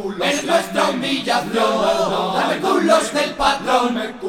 culos. En nuestra humillas dame culos del patrón.